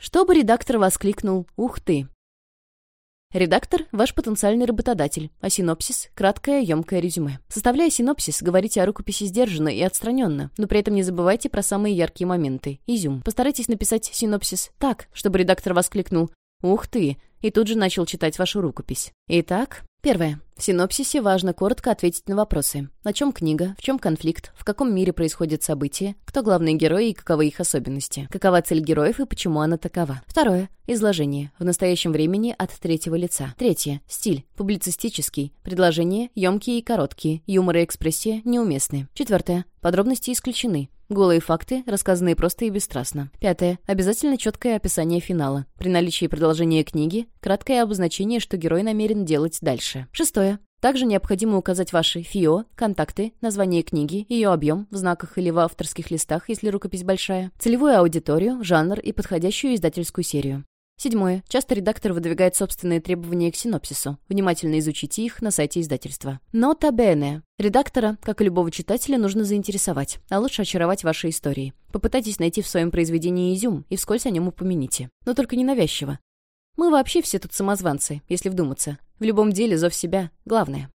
Чтобы редактор воскликнул «Ух ты!». Редактор – ваш потенциальный работодатель, а синопсис – краткое, емкое резюме. Составляя синопсис, говорите о рукописи сдержанно и отстраненно, но при этом не забывайте про самые яркие моменты. Изюм. Постарайтесь написать синопсис так, чтобы редактор воскликнул «Ух ты!» и тут же начал читать вашу рукопись. Итак, первое. В синопсисе важно коротко ответить на вопросы. О чем книга, в чем конфликт, в каком мире происходят события, кто главные герои и каковы их особенности, какова цель героев и почему она такова. Второе. Изложение. В настоящем времени от третьего лица. Третье. Стиль. Публицистический. Предложения емкие и короткие. Юмор и экспрессия неуместны. Четвертое. Подробности исключены. Голые факты, рассказанные просто и бесстрастно. Пятое. Обязательно четкое описание финала. При наличии продолжения книги, краткое обозначение, что герой намерен делать дальше. Шестое. Также необходимо указать ваши ФИО, контакты, название книги, ее объем в знаках или в авторских листах, если рукопись большая, целевую аудиторию, жанр и подходящую издательскую серию. Седьмое. Часто редактор выдвигает собственные требования к синопсису. Внимательно изучите их на сайте издательства. Нота бене. Редактора, как и любого читателя, нужно заинтересовать, а лучше очаровать вашей историей. Попытайтесь найти в своем произведении изюм и вскользь о нем упомяните. Но только ненавязчиво. Мы вообще все тут самозванцы, если вдуматься. В любом деле зов себя — главное.